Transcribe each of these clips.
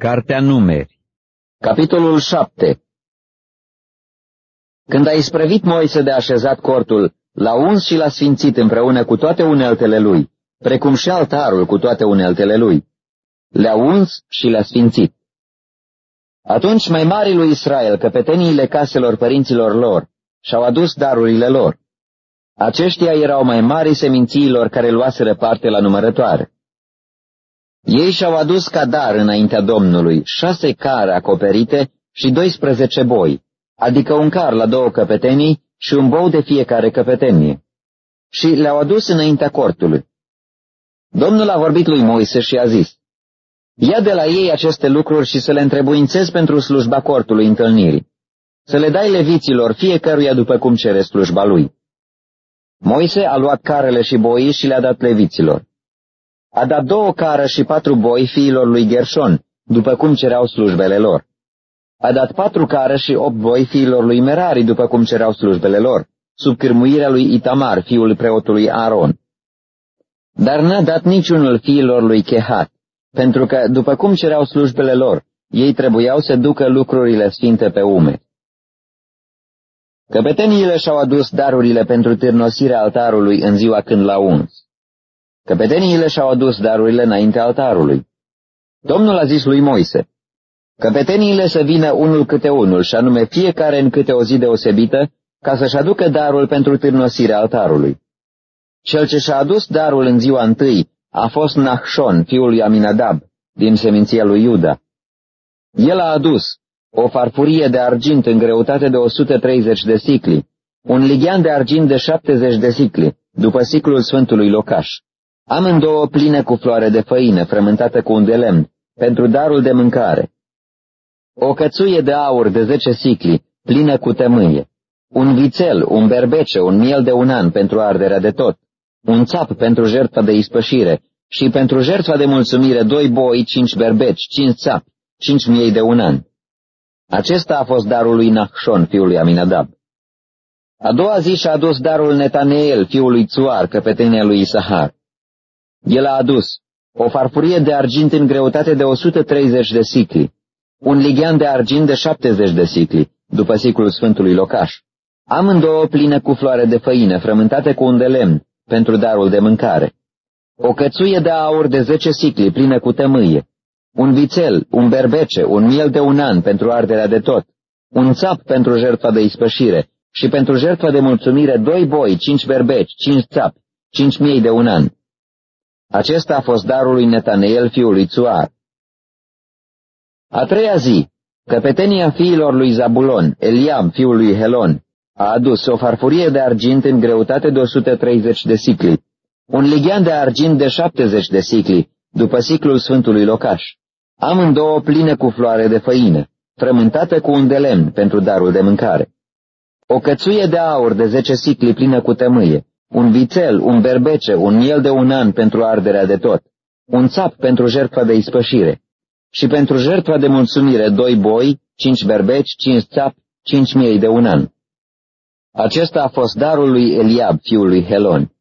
Cartea Numeri Capitolul 7 Când a isprăvit Moise de așezat cortul, l-a uns și l-a sfințit împreună cu toate uneltele lui, precum și altarul cu toate uneltele lui. Le-a uns și le-a sfințit. Atunci mai marii lui Israel, căpeteniile caselor părinților lor, și-au adus darurile lor. Aceștia erau mai mari semințiilor care luaseră parte la numărătoare. Ei și-au adus ca dar înaintea Domnului șase care acoperite și 12 boi, adică un car la două căpetenii și un bou de fiecare căpetenie. Și le-au adus înaintea cortului. Domnul a vorbit lui Moise și a zis, Ia de la ei aceste lucruri și să le întrebuințezi pentru slujba cortului întâlnirii. Să le dai leviților fiecăruia după cum cere slujba lui. Moise a luat carele și boii și le-a dat leviților. A dat două cară și patru boi fiilor lui Gershon, după cum cereau slujbele lor. A dat patru cară și opt boi fiilor lui Merari, după cum cereau slujbele lor, sub cârmuirea lui Itamar, fiul preotului Aaron. Dar n-a dat niciunul fiilor lui Chehat, pentru că, după cum cereau slujbele lor, ei trebuiau să ducă lucrurile sfinte pe ume. Căpeteniile și-au adus darurile pentru târnosirea altarului în ziua când l-au uns. Căpeteniile și-au adus darurile înaintea altarului. Domnul a zis lui Moise, Căpeteniile să vină unul câte unul, și anume fiecare în câte o zi deosebită, ca să-și aducă darul pentru târnosirea altarului. Cel ce și-a adus darul în ziua întâi a fost Nahshon, fiul lui Aminadab, din seminția lui Iuda. El a adus o farfurie de argint în greutate de 130 de sicli, un lighean de argint de 70 de sicli, după siclul Sfântului Locaș. Amândouă pline cu floare de făină, frământată cu un de lemn, pentru darul de mâncare. O cățuie de aur de zece sicli, plină cu tămâie. Un vițel, un berbece, un miel de un an pentru arderea de tot. Un țap pentru jertfa de ispășire și pentru jertfa de mulțumire doi boi, cinci berbeci, cinci țapi, cinci miei de un an. Acesta a fost darul lui Nachshon, fiul lui Aminadab. A doua zi și-a adus darul Netaneel, fiul lui Țuar, căpetenia lui Isahar. El a adus o farfurie de argint în greutate de 130 de sicli, un lighean de argint de 70 de sicli, după siclul Sfântului Locaș, amândouă pline cu floare de făină, frământate cu un de lemn, pentru darul de mâncare, o cățuie de aur de 10 sicli, plină cu tămâie, un vițel, un berbece, un miel de un an pentru arderea de tot, un țap pentru jertfa de ispășire și pentru jertfa de mulțumire doi boi, cinci berbeci, cinci țapi, cinci miei de un an. Acesta a fost darul lui Netaneel, fiul lui Țuar. A treia zi, căpetenia fiilor lui Zabulon, Eliam, fiul lui Helon, a adus o farfurie de argint în greutate de 130 de sicli, un lighean de argint de 70 de sicli, după siclul Sfântului Locaș, amândouă pline cu floare de făină, frământată cu un de lemn pentru darul de mâncare. O cățuie de aur de zece sicli plină cu tămâie, un vițel, un berbece, un miel de un an pentru arderea de tot, un țap pentru jertfa de ispășire și pentru jertfa de mulțumire doi boi, cinci berbeci, cinci țap, cinci miei de un an. Acesta a fost darul lui Eliab, fiul lui Helon.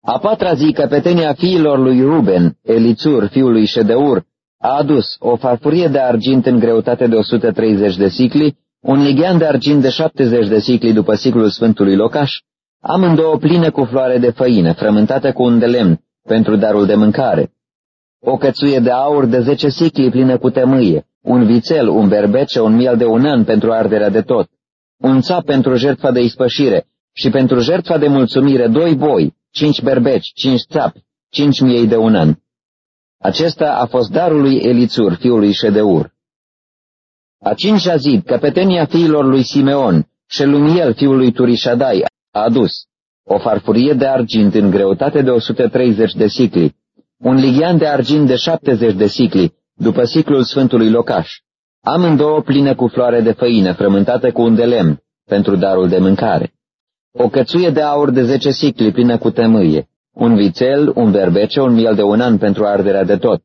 A patra zi, căpetenia fiilor lui Ruben, Elițur, fiul lui Ședeur, a adus o farfurie de argint în greutate de 130 de sicli, un lighean de argint de 70 de sicli după siclul Sfântului Locaș, amândouă pline cu floare de făină, frământată cu un de lemn, pentru darul de mâncare. O cățuie de aur de zece sicli plină cu tămâie, un vițel, un berbece, un miel de un an pentru arderea de tot, un țap pentru jertfa de ispășire și pentru jertfa de mulțumire doi boi, cinci berbeci, cinci țapi, cinci miei de un an. Acesta a fost darul lui Elițur, fiul lui Ședeur. A cincea zi, căpetenia fiilor lui Simeon, Shelumiel, fiul lui Turișadai, a adus o farfurie de argint în greutate de 130 de sicli, un lighean de argint de 70 de sicli, după siclul Sfântului Locaș, amândouă pline cu floare de făină, frământată cu un de lemn, pentru darul de mâncare, o cățuie de aur de 10 sicli plină cu tămâie, un vițel, un berbece, un miel de un an pentru arderea de tot,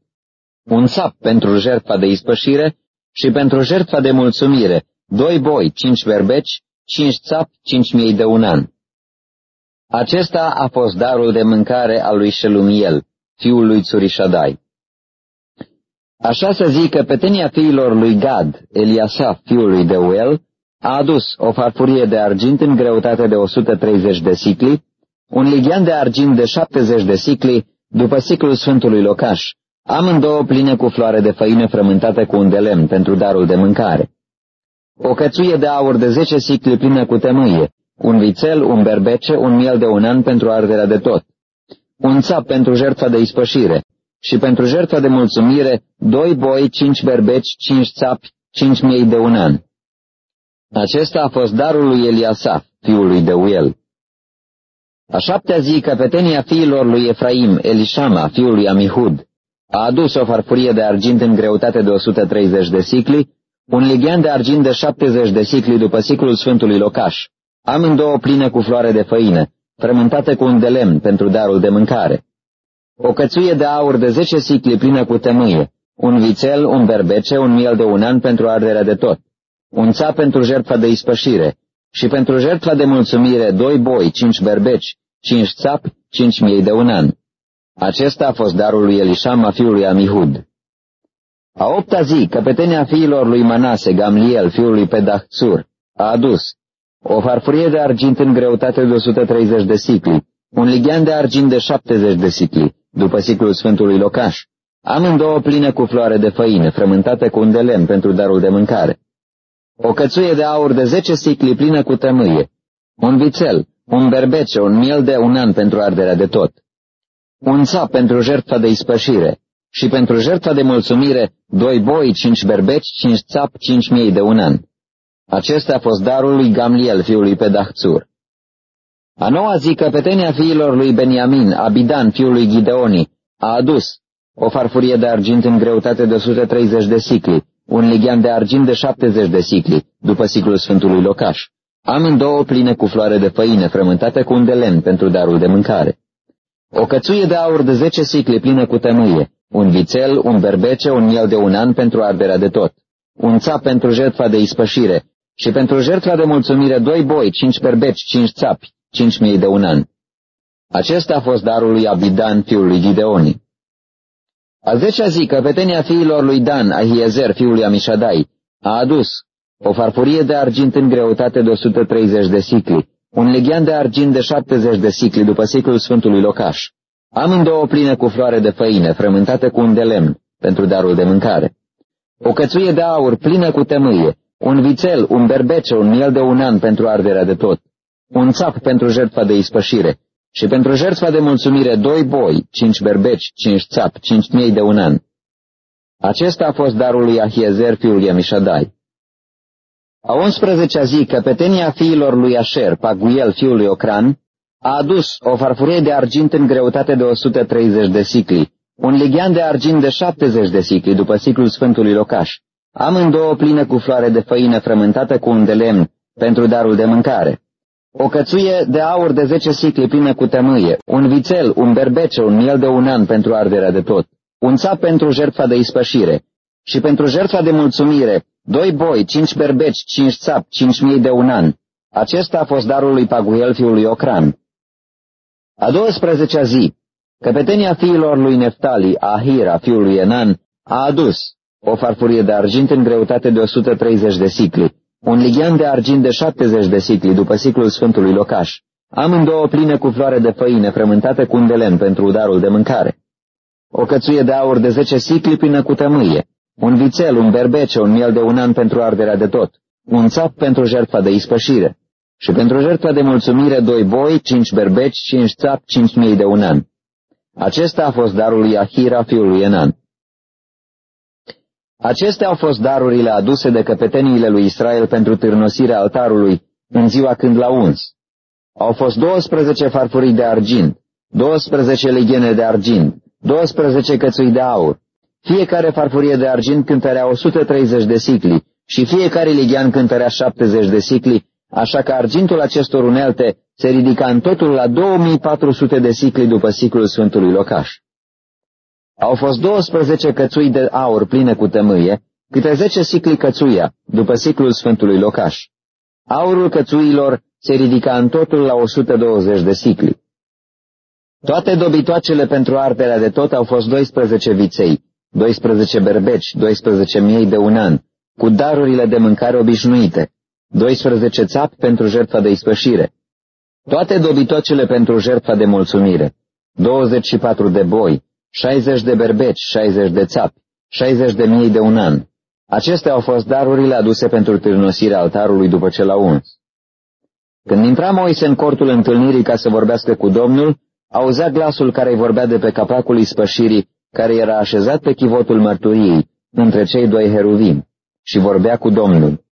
un sap pentru jertfa de ispășire și pentru jertfa de mulțumire, doi boi, cinci berbeci, cinci țap, cinci mii de un an. Acesta a fost darul de mâncare al lui Shelumiel, fiul lui Țurișadai. Așa să zic că petenia fiilor lui Gad, Eliasaf, fiul lui Deuel, a adus o farfurie de argint în greutate de 130 de sicli, un lighean de argint de 70 de sicli, după siclul Sfântului Locaș, amândouă pline cu floare de făină frământate cu un de lemn pentru darul de mâncare. O cățuie de aur de 10 sicli plină cu tămâie, un vițel, un berbece, un miel de un an pentru arderea de tot, un țap pentru jertfa de ispășire și pentru jertfa de mulțumire, doi boi, cinci berbeci, cinci țapi, cinci miei de un an. Acesta a fost darul lui Eliasaf, fiul lui Deuel. A șaptea zi, căpetenia fiilor lui Efraim, Elishama, fiul lui Amihud, a adus o farfurie de argint în greutate de 130 de sicli, un lighean de argint de 70 de sicli după siclul Sfântului Locaș, amândouă pline cu floare de făină, frământate cu un de lemn pentru darul de mâncare. O cățuie de aur de 10 sicli plină cu tămâie, un vițel, un berbece, un miel de un an pentru arderea de tot, un țap pentru jertfa de ispășire și pentru jertfa de mulțumire doi boi, cinci berbeci, cinci țapi, cinci miei de un an. Acesta a fost darul lui Elishama, fiul lui Amihud. A opta zi, căpetenia fiilor lui Manase, Gamliel, fiul lui Pedahțur, a adus o farfurie de argint în greutate de 130 de sicli, un lighean de argint de 70 de sicli, după siclul Sfântului Locaș, amândouă pline cu floare de făină, frământate cu un de lemn pentru darul de mâncare. O cățuie de aur de 10 sicli plină cu tămâie, un vițel, un berbece, un miel de un an pentru arderea de tot, un țap pentru jertfa de ispășire. Și pentru jertfa de mulțumire, doi boi, cinci berbeci, cinci țap, cinci miei de un an. Acesta a fost darul lui Gamliel, fiul lui Pedahțur. A noua zi, căpetenia fiilor lui Beniamin, Abidan, fiul lui Gideoni, a adus o farfurie de argint în greutate de 130 de sicli, un lighean de argint de 70 de sicli, după siclul Sfântului Locaș, amândouă pline cu floare de făină frământate cu un de lemn pentru darul de mâncare. O cățuie de aur de 10 sicli plină cu tămâie, un vițel, un berbece, un miel de un an pentru arderea de tot, un țap pentru jertfa de ispășire și pentru jertfa de mulțumire doi boi, cinci berbeci, cinci țapi, cinci mii de un an. Acesta a fost darul lui Abidan, fiul lui Gideoni. A zecea zi, căpetenia fiilor lui Dan, Ahiezer, fiul lui Amishadai, a adus o farfurie de argint în greutate de 130 de sicli, un leghean de argint de 70 de sicli după siclul Sfântului Locaș, amândouă pline cu floare de făină, frământate cu un de lemn, pentru darul de mâncare. O cățuie de aur plină cu temâie, un vițel, un berbece, un miel de un an pentru arderea de tot, un țap pentru jertfa de ispășire și pentru jertfa de mulțumire doi boi, cinci berbeci, cinci țap, cinci miei de un an. Acesta a fost darul lui Ahiezer, fiul Iamishadai. A 11-a zi, căpetenia fiilor lui Asher, Paguel, fiul lui Ocran, a adus o farfurie de argint în greutate de 130 de sicli, un lighean de argint de 70 de sicli după siclul Sfântului Locaș, amândouă pline cu floare de făină frământată cu un de lemn pentru darul de mâncare. O cățuie de aur de zece sicli plină cu tămâie, un vițel, un berbece, un miel de un an pentru arderea de tot, un țap pentru jertfa de ispășire și pentru jertfa de mulțumire, doi boi, cinci berbeci, cinci țap, cinci mii de un an. Acesta a fost darul lui Paguel fiul lui Ocran. A 12-a zi, căpetenia fiilor lui Neftali, Ahira, fiul lui Enan, a adus o farfurie de argint în greutate de 130 de sicli, un lighean de argint de 70 de sicli după siclul Sfântului Locaș, amândouă pline cu floare de făină frământate cu un de lemn pentru udarul de mâncare. O cățuie de aur de 10 sicli plină cu tămâie, un vițel, un berbece, un miel de un an pentru arderea de tot, un țap pentru jertfa de ispășire și pentru jertfa de mulțumire doi boi, cinci berbeci, cinci țap, cinci mii de un an. Acesta a fost darul lui Ahira, fiul lui Enan. Acestea au fost darurile aduse de căpeteniile lui Israel pentru târnosirea altarului în ziua când l-au uns. Au fost 12 farfurii de argint, 12 leghene de argint, 12 cățui de aur. Fiecare farfurie de argint cântărea 130 de sicli și fiecare lighean cântărea 70 de sicli, așa că argintul acestor unelte se ridica în totul la 2400 de sicli după siclul Sfântului Locaș. Au fost 12 cățui de aur pline cu tămâie, câte 10 sicli cățuia, după siclul Sfântului Locaș. Aurul cățuilor se ridica în totul la 120 de sicli. Toate dobitoacele pentru arderea de tot au fost 12 viței, 12 berbeci, 12 miei de un an, cu darurile de mâncare obișnuite, 12 țapi pentru jertfa de ispășire, toate dobitocele pentru jertfa de mulțumire, 24 de boi, 60 de berbeci, 60 de țapi, 60 de mii de un an. Acestea au fost darurile aduse pentru târnosirea altarului după ce l-a uns. Când intra Moise în cortul întâlnirii ca să vorbească cu Domnul, auzea glasul care îi vorbea de pe capacul ispășirii, care era așezat pe chivotul mărturiei, între cei doi heruvim, și vorbea cu Domnul.